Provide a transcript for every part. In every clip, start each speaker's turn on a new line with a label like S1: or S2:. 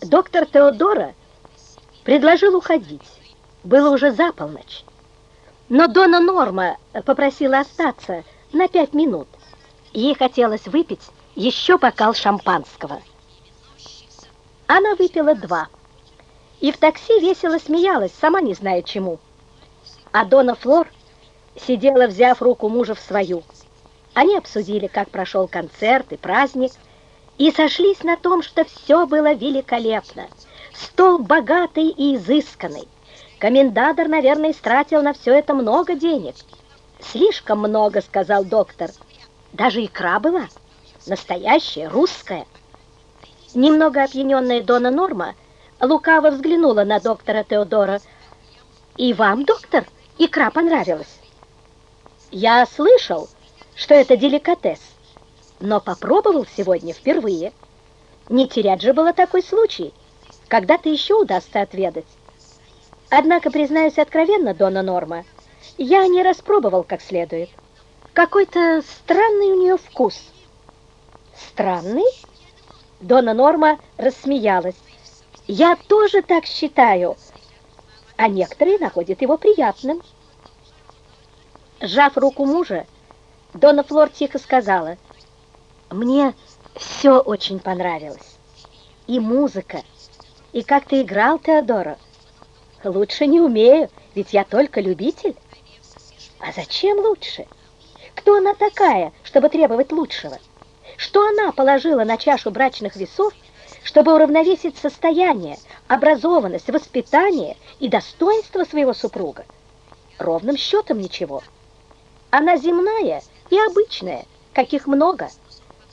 S1: Доктор Теодора предложил уходить. Было уже за полночь. Но Дона Норма попросила остаться на пять минут. Ей хотелось выпить еще бокал шампанского. Она выпила два. И в такси весело смеялась, сама не зная чему. А Дона Флор сидела, взяв руку мужа в свою. Они обсудили, как прошел концерт и праздник, и сошлись на том, что все было великолепно. Стол богатый и изысканный. Комендатор, наверное, истратил на все это много денег. «Слишком много», — сказал доктор. «Даже икра была, настоящая, русская». Немного опьяненная Дона Норма лукаво взглянула на доктора Теодора. «И вам, доктор, икра понравилась?» «Я слышал, что это деликатес, но попробовал сегодня впервые. Не терять же было такой случай, когда-то еще удастся отведать. Однако, признаюсь откровенно, Дона Норма, я не распробовал как следует. Какой-то странный у нее вкус». «Странный?» Дона Норма рассмеялась. «Я тоже так считаю, а некоторые находят его приятным». Сжав руку мужа, Дона Флор тихо сказала, «Мне все очень понравилось. И музыка, и как ты играл, Теодора. Лучше не умею, ведь я только любитель». «А зачем лучше? Кто она такая, чтобы требовать лучшего?» Что она положила на чашу брачных весов, чтобы уравновесить состояние, образованность, воспитание и достоинство своего супруга? Ровным счетом ничего. Она земная и обычная, каких много,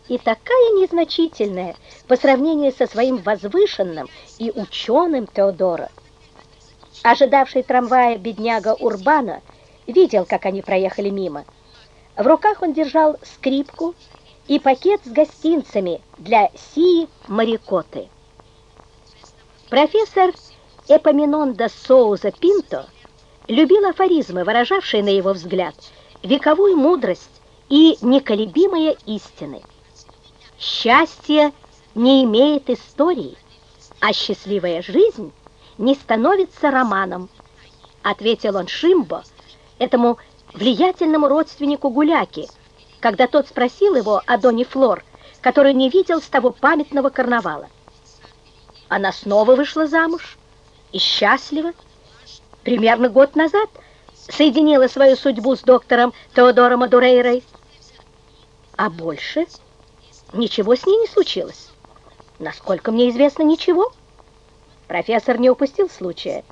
S1: и такая незначительная по сравнению со своим возвышенным и ученым Теодора. Ожидавший трамвая бедняга Урбана видел, как они проехали мимо. В руках он держал скрипку, и пакет с гостинцами для Сии Марикоты. Профессор Эпоминонда Соуза Пинто любил афоризмы, выражавшие, на его взгляд, вековую мудрость и неколебимые истины. Счастье не имеет истории, а счастливая жизнь не становится романом, ответил он Шимбо, этому влиятельному родственнику Гуляки, когда тот спросил его о Доне Флор, который не видел с того памятного карнавала. Она снова вышла замуж и счастлива. Примерно год назад соединила свою судьбу с доктором Теодором Адурейрой. А больше ничего с ней не случилось. Насколько мне известно, ничего. Профессор не упустил случая.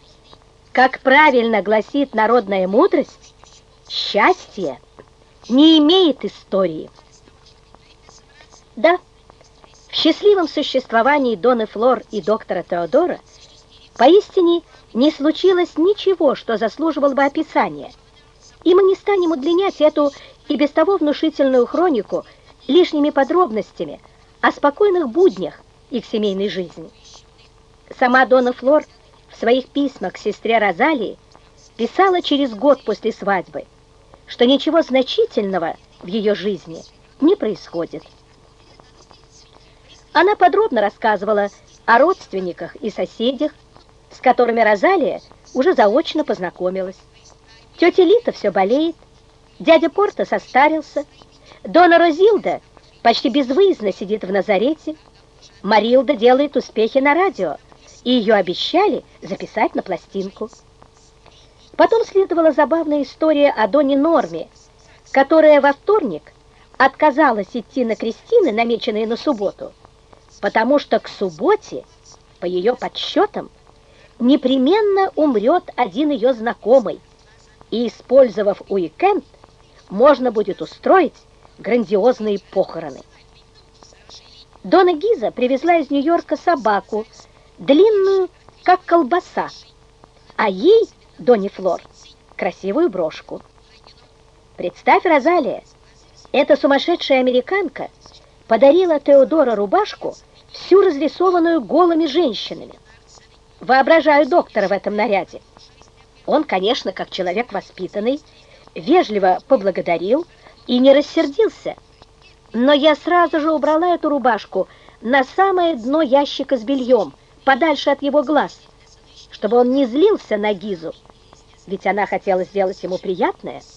S1: Как правильно гласит народная мудрость, счастье – не имеет истории. Да, в счастливом существовании Доны Флор и доктора Теодора поистине не случилось ничего, что заслуживало бы описания, и мы не станем удлинять эту и без того внушительную хронику лишними подробностями о спокойных буднях их семейной жизни. Сама Дона Флор в своих письмах к сестре Розалии писала через год после свадьбы – что ничего значительного в ее жизни не происходит. Она подробно рассказывала о родственниках и соседях, с которыми Розалия уже заочно познакомилась. Тетя Лита все болеет, дядя Порто состарился, Дона Розилда почти безвыездно сидит в Назарете, Марилда делает успехи на радио, и ее обещали записать на пластинку. Потом следовала забавная история о Доне Норме, которая во вторник отказалась идти на крестины, намеченные на субботу, потому что к субботе, по ее подсчетам, непременно умрет один ее знакомый, и, использовав уикенд, можно будет устроить грандиозные похороны. Дона Гиза привезла из Нью-Йорка собаку, длинную, как колбаса, а ей Донни Флор, красивую брошку. Представь, Розалия, эта сумасшедшая американка подарила Теодора рубашку, всю разрисованную голыми женщинами. Воображаю доктора в этом наряде. Он, конечно, как человек воспитанный, вежливо поблагодарил и не рассердился. Но я сразу же убрала эту рубашку на самое дно ящика с бельем, подальше от его глаз, чтобы он не злился на Гизу, ведь она хотела сделать ему приятное –